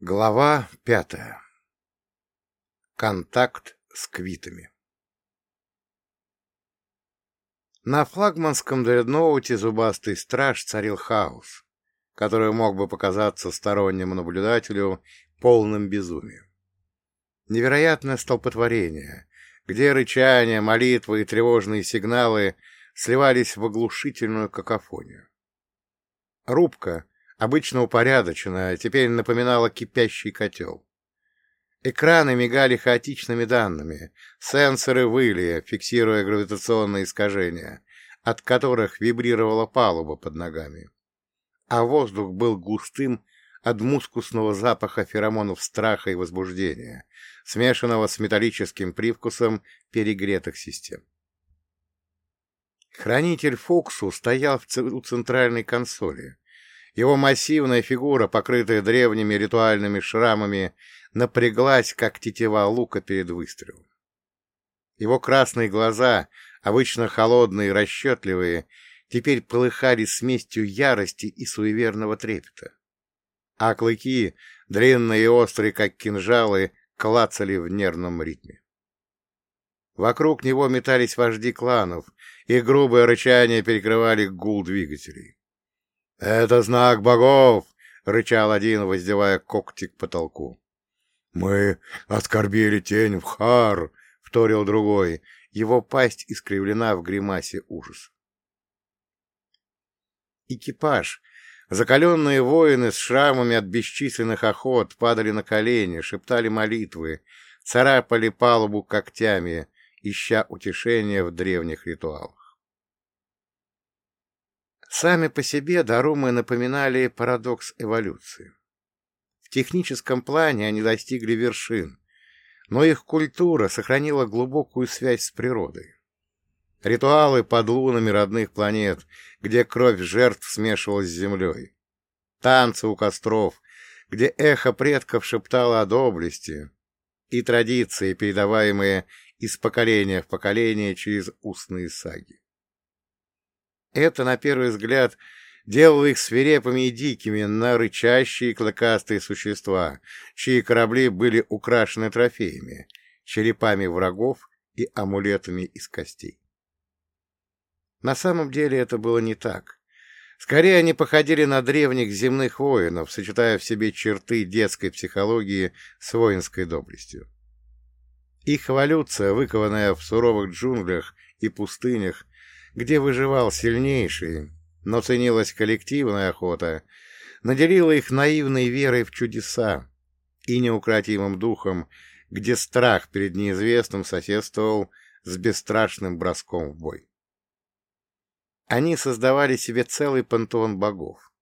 Глава пятая. Контакт с квитами. На флагманском дредноуте зубастый страж царил хаос, который мог бы показаться стороннему наблюдателю полным безумием. Невероятное столпотворение, где рычание, молитвы и тревожные сигналы сливались в оглушительную какофонию. Рубка — обычно упорядоченная, теперь напоминала кипящий котел. Экраны мигали хаотичными данными, сенсоры выли, фиксируя гравитационные искажения, от которых вибрировала палуба под ногами. А воздух был густым от мускусного запаха феромонов страха и возбуждения, смешанного с металлическим привкусом перегретых систем. Хранитель Фоксу стоял у центральной консоли, его массивная фигура, покрытая древними ритуальными шрамами, напряглась, как тетива лука перед выстрелом. Его красные глаза, обычно холодные и расчетливые, теперь полыхали смесью ярости и суеверного трепета. А клыки, длинные и острые, как кинжалы, клацали в нервном ритме. Вокруг него метались вожди кланов, и грубое рычание перекрывали гул двигателей. — Это знак богов! — рычал один, воздевая когти к потолку. — Мы оскорбили тень в Хар! — вторил другой. Его пасть искривлена в гримасе ужаса. Экипаж, закаленные воины с шрамами от бесчисленных охот, падали на колени, шептали молитвы, царапали палубу когтями, ища утешения в древних ритуалах. Сами по себе дарумы напоминали парадокс эволюции. В техническом плане они достигли вершин, но их культура сохранила глубокую связь с природой. Ритуалы под лунами родных планет, где кровь жертв смешивалась с землей. Танцы у костров, где эхо предков шептало о доблести. И традиции, передаваемые из поколения в поколение через устные саги. Это, на первый взгляд, делало их свирепыми и дикими на рычащие клыкастые существа, чьи корабли были украшены трофеями, черепами врагов и амулетами из костей. На самом деле это было не так. Скорее, они походили на древних земных воинов, сочетая в себе черты детской психологии с воинской доблестью. Их эволюция, выкованная в суровых джунглях и пустынях, где выживал сильнейший, но ценилась коллективная охота, наделила их наивной верой в чудеса и неукротимым духом, где страх перед неизвестным соседствовал с бесстрашным броском в бой. Они создавали себе целый пантеон богов.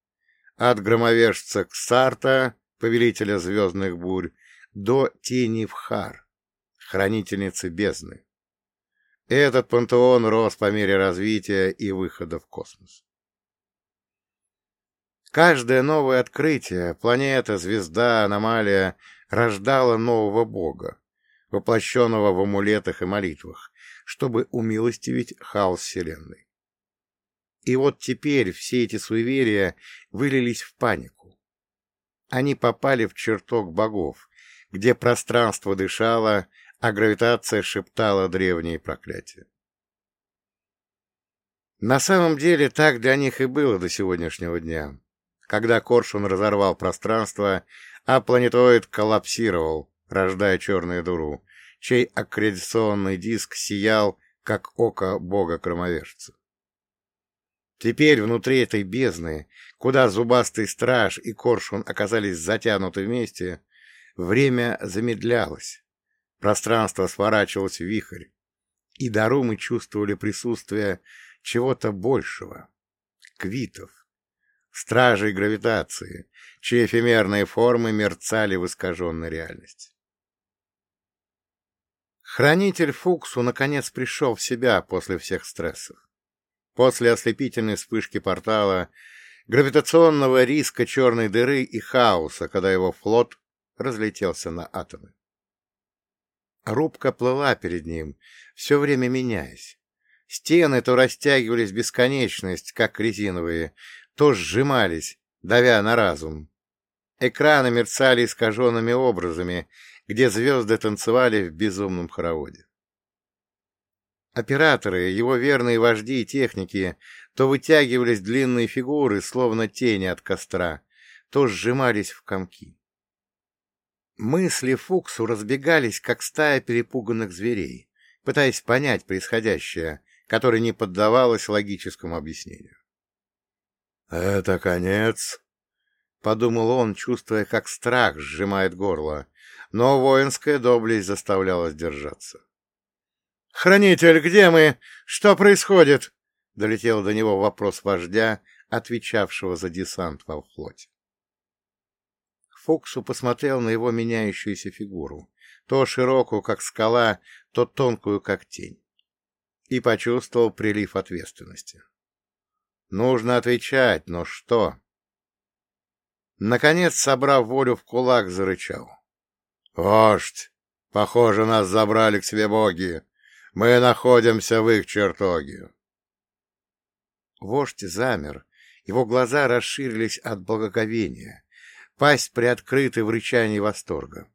От громовержца Ксарта, повелителя звездных бурь, до тени Вхар, хранительницы бездны. Этот пантеон рос по мере развития и выхода в космос. Каждое новое открытие, планета, звезда, аномалия, рождала нового бога, воплощенного в амулетах и молитвах, чтобы умилостивить хаос Вселенной. И вот теперь все эти суеверия вылились в панику. Они попали в чертог богов, где пространство дышало, а гравитация шептала древние проклятия. На самом деле так для них и было до сегодняшнего дня, когда Коршун разорвал пространство, а планетоид коллапсировал, рождая черную дуру, чей аккредитационный диск сиял, как око бога-кромовержца. Теперь внутри этой бездны, куда зубастый страж и коршун оказались затянуты вместе, время замедлялось, Пространство сворачивалось в вихрь, и дарумы чувствовали присутствие чего-то большего — квитов, стражей гравитации, чьи эфемерные формы мерцали в искаженной реальности. Хранитель Фуксу наконец пришел в себя после всех стрессов. После ослепительной вспышки портала, гравитационного риска черной дыры и хаоса, когда его флот разлетелся на атомы. Рубка плыла перед ним, все время меняясь. Стены то растягивались бесконечность, как резиновые, то сжимались, давя на разум. Экраны мерцали искаженными образами, где звезды танцевали в безумном хороводе. Операторы, его верные вожди и техники, то вытягивались длинные фигуры, словно тени от костра, то сжимались в комки. Мысли Фуксу разбегались, как стая перепуганных зверей, пытаясь понять происходящее, которое не поддавалось логическому объяснению. «Это конец», — подумал он, чувствуя, как страх сжимает горло, но воинская доблесть заставляла сдержаться. «Хранитель, где мы? Что происходит?» — долетел до него вопрос вождя, отвечавшего за десант во флоте. Фоксу посмотрел на его меняющуюся фигуру, то широкую, как скала, то тонкую, как тень, и почувствовал прилив ответственности. Нужно отвечать, но что? Наконец, собрав волю в кулак, зарычал. «Вождь! Похоже, нас забрали к себе боги. Мы находимся в их чертоге. Вождь замер, его глаза расширились от благоговения, пасть приоткрыта в рычании восторга.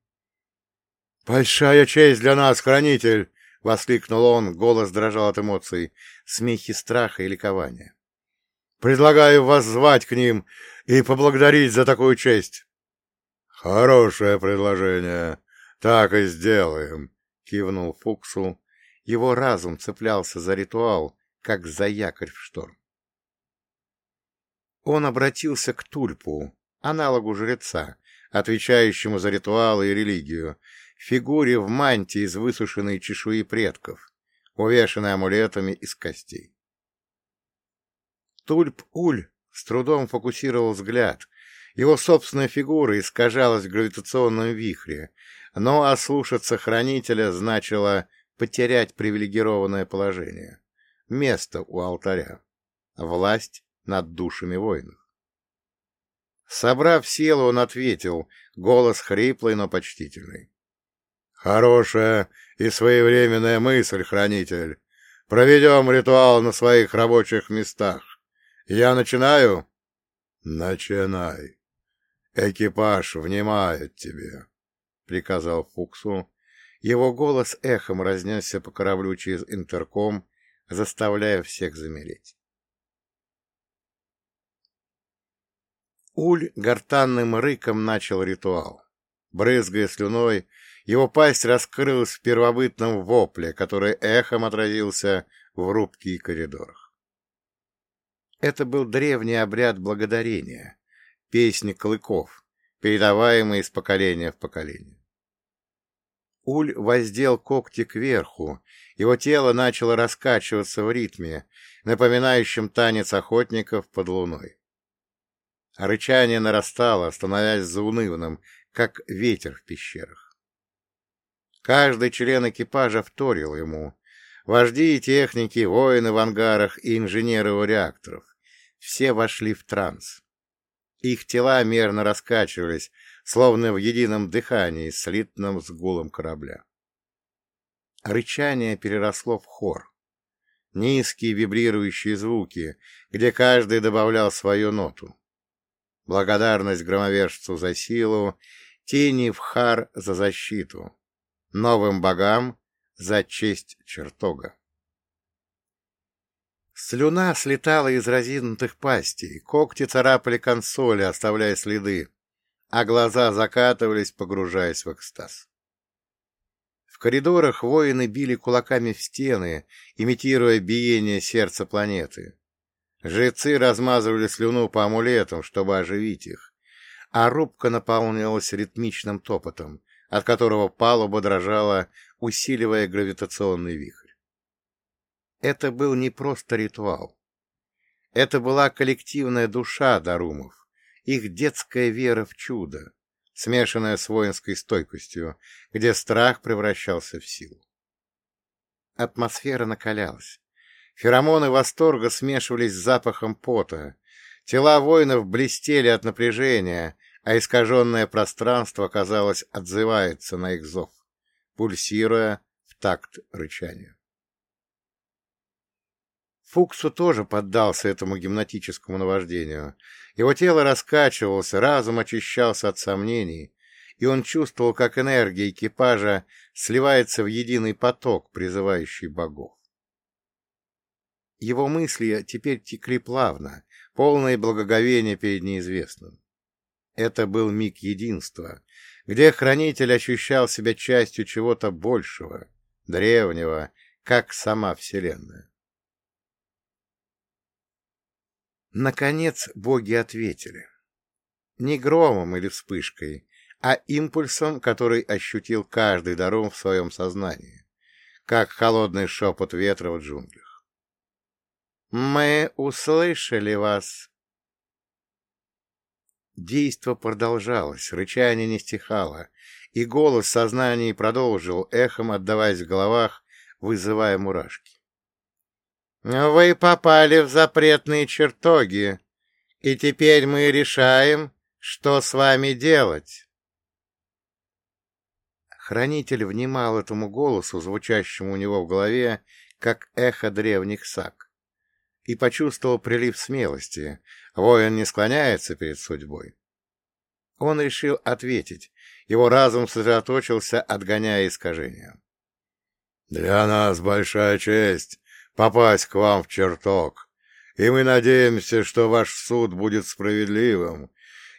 — Большая честь для нас, хранитель! — воскликнул он, голос дрожал от эмоций, смехи страха и ликования. — Предлагаю вас звать к ним и поблагодарить за такую честь. — Хорошее предложение. Так и сделаем, — кивнул Фуксу, его разум цеплялся за ритуал, как за якорь в шторм. Он обратился к Тульпу, аналогу жреца, отвечающему за ритуалы и религию, фигуре в мантии из высушенной чешуи предков, увешанной амулетами из костей. Тульп-Уль с трудом фокусировал взгляд. Его собственная фигура искажалась в гравитационном вихре, но ослушаться хранителя значило потерять привилегированное положение, место у алтаря, власть над душами воинов. Собрав силу, он ответил, голос хриплый, но почтительный. — Хорошая и своевременная мысль, хранитель. Проведем ритуал на своих рабочих местах. Я начинаю? — Начинай. Экипаж внимает тебе, — приказал Фуксу, его голос эхом разнесся по кораблю через интерком, заставляя всех замереть. Уль гортанным рыком начал ритуал. Брызгая слюной, его пасть раскрылась в первобытном вопле, который эхом отразился в рубке и коридорах. Это был древний обряд благодарения, песни клыков, передаваемый из поколения в поколение. Уль воздел когти кверху, его тело начало раскачиваться в ритме, напоминающем танец охотников под луной. Рычание нарастало, становясь заунывным, как ветер в пещерах. Каждый член экипажа вторил ему. Вожди и техники, воины в ангарах и инженеры у реакторов. Все вошли в транс. Их тела мерно раскачивались, словно в едином дыхании, слитном с гулом корабля. Рычание переросло в хор. Низкие вибрирующие звуки, где каждый добавлял свою ноту. Благодарность громовержцу за силу, тени в хар за защиту, новым богам за честь чертога. Слюна слетала из разинутых пастей, когти царапали консоли, оставляя следы а глаза закатывались, погружаясь в экстаз. В коридорах воины били кулаками в стены, имитируя биение сердца планеты. Жрецы размазывали слюну по амулетам, чтобы оживить их, а рубка наполнилась ритмичным топотом, от которого палуба дрожала, усиливая гравитационный вихрь. Это был не просто ритуал. Это была коллективная душа дарумов, их детская вера в чудо, смешанная с воинской стойкостью, где страх превращался в силу. Атмосфера накалялась. Феромоны восторга смешивались с запахом пота. Тела воинов блестели от напряжения, а искаженное пространство, казалось, отзывается на их зов, пульсируя в такт рычанию. Фуксу тоже поддался этому гимнатическому наваждению. Его тело раскачивалось, разум очищался от сомнений, и он чувствовал, как энергия экипажа сливается в единый поток, призывающий богов. Его мысли теперь текли плавно, полное благоговение перед неизвестным. Это был миг единства, где хранитель ощущал себя частью чего-то большего, древнего, как сама Вселенная. Наконец боги ответили. Не громом или вспышкой, а импульсом, который ощутил каждый даром в своем сознании, как холодный шепот ветра в джунглях. «Мы услышали вас!» Действо продолжалось, рычание не стихало, и голос сознания продолжил, эхом отдаваясь в головах, вызывая мурашки. «Вы попали в запретные чертоги, и теперь мы решаем, что с вами делать». Хранитель внимал этому голосу, звучащему у него в голове, как эхо древних саг, и почувствовал прилив смелости. Воин не склоняется перед судьбой. Он решил ответить. Его разум сосредоточился, отгоняя искажения. «Для нас большая честь попасть к вам в чертог, и мы надеемся, что ваш суд будет справедливым,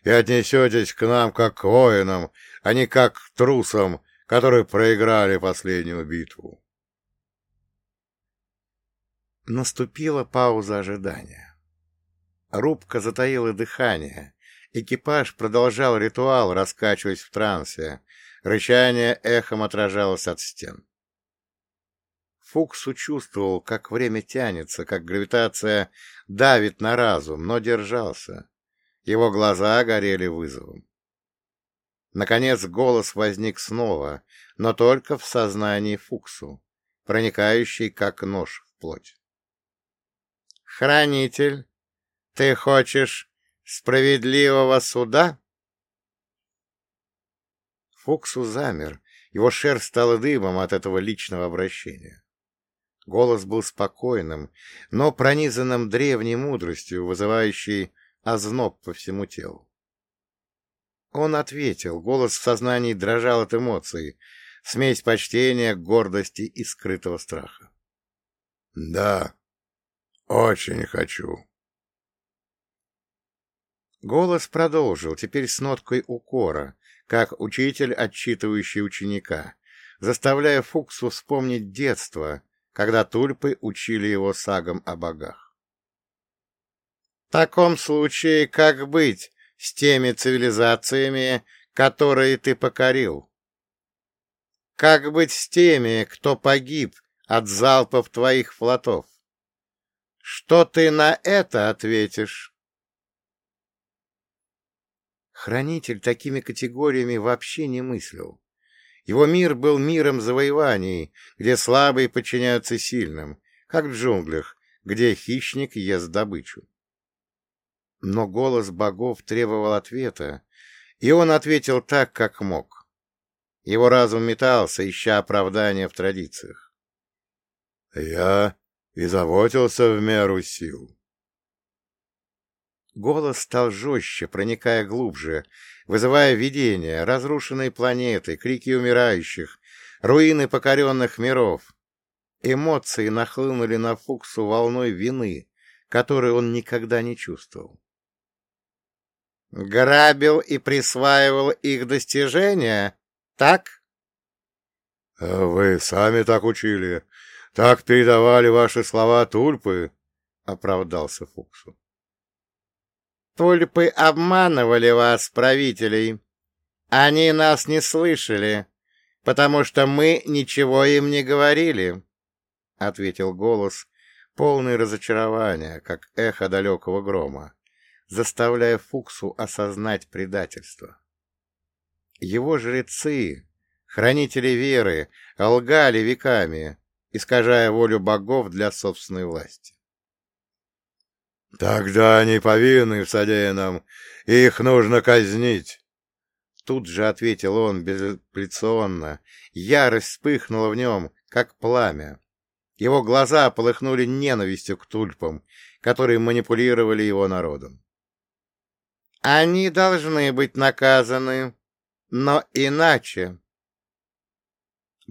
и отнесетесь к нам как к воинам, а не как к трусам, которые проиграли последнюю битву. Наступила пауза ожидания. Рубка затаила дыхание. Экипаж продолжал ритуал, раскачиваясь в трансе. Рычание эхом отражалось от стен. Фукс чувствовал, как время тянется, как гравитация давит на разум, но держался. Его глаза горели вызовом. Наконец голос возник снова, но только в сознании Фуксу, проникающий как нож в плоть. «Хранитель, ты хочешь справедливого суда?» Фуксу замер, его шерсть стала дымом от этого личного обращения. Голос был спокойным, но пронизанным древней мудростью, вызывающей озноб по всему телу. Он ответил, голос в сознании дрожал от эмоций, смесь почтения, гордости и скрытого страха. — Да, очень хочу. Голос продолжил, теперь с ноткой укора, как учитель, отчитывающий ученика, заставляя Фуксу вспомнить детство, когда тульпы учили его сагам о богах. — В таком случае как быть? с теми цивилизациями, которые ты покорил? Как быть с теми, кто погиб от залпов твоих флотов? Что ты на это ответишь? Хранитель такими категориями вообще не мыслил. Его мир был миром завоеваний, где слабые подчиняются сильным, как в джунглях, где хищник ест добычу. Но голос богов требовал ответа, и он ответил так, как мог. Его разум метался, ища оправдания в традициях. «Я и заботился в меру сил». Голос стал жестче, проникая глубже, вызывая видения, разрушенные планеты, крики умирающих, руины покоренных миров. Эмоции нахлынули на Фуксу волной вины, которую он никогда не чувствовал. Грабил и присваивал их достижения, так? — Вы сами так учили. Так передавали ваши слова тульпы, — оправдался Фуксу. — Тульпы обманывали вас, правителей. Они нас не слышали, потому что мы ничего им не говорили, — ответил голос, полный разочарования, как эхо далекого грома заставляя Фуксу осознать предательство. Его жрецы, хранители веры, лгали веками, искажая волю богов для собственной власти. «Тогда они повинны в содеянном, их нужно казнить!» Тут же ответил он безапелляционно. Ярость вспыхнула в нем, как пламя. Его глаза полыхнули ненавистью к тульпам, которые манипулировали его народом. «Они должны быть наказаны, но иначе...»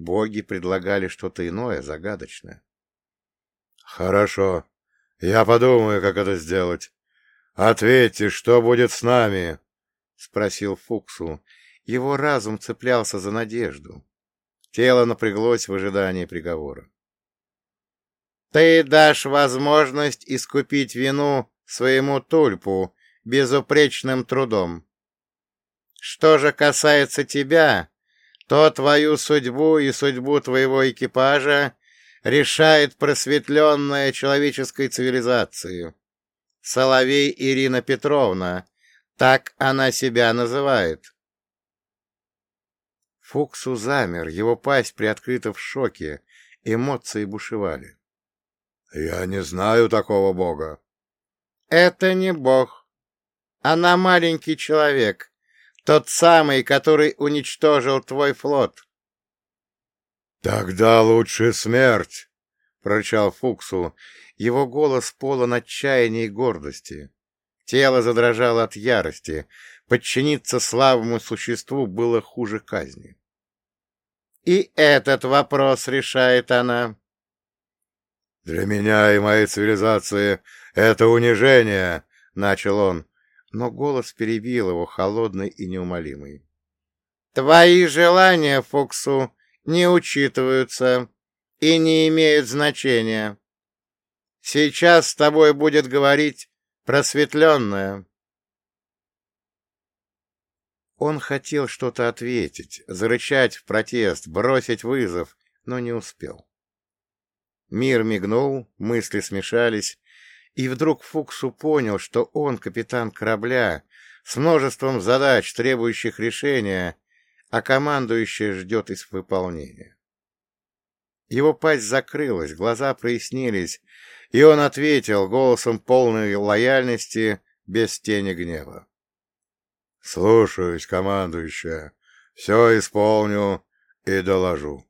Боги предлагали что-то иное, загадочное. «Хорошо. Я подумаю, как это сделать. Ответьте, что будет с нами?» — спросил Фуксу. Его разум цеплялся за надежду. Тело напряглось в ожидании приговора. «Ты дашь возможность искупить вину своему тульпу безупречным трудом. Что же касается тебя, то твою судьбу и судьбу твоего экипажа решает просветленная человеческой цивилизации. Соловей Ирина Петровна, так она себя называет. Фуксу замер, его пасть приоткрыта в шоке, эмоции бушевали. — Я не знаю такого бога. — Это не бог. Она маленький человек, тот самый, который уничтожил твой флот. — Тогда лучше смерть, — прорычал Фуксу. Его голос полон отчаяния и гордости. Тело задрожало от ярости. Подчиниться слабому существу было хуже казни. И этот вопрос решает она. «Для меня и моей цивилизации это унижение», — начал он, но голос перебил его, холодный и неумолимый. «Твои желания, Фуксу, не учитываются и не имеют значения. Сейчас с тобой будет говорить просветленная». Он хотел что-то ответить, зарычать в протест, бросить вызов, но не успел. Мир мигнул, мысли смешались, и вдруг Фуксу понял, что он капитан корабля с множеством задач, требующих решения, а командующий ждет их выполнения. Его пасть закрылась, глаза прояснились, и он ответил голосом полной лояльности, без тени гнева. — Слушаюсь, командующая. Все исполню и доложу.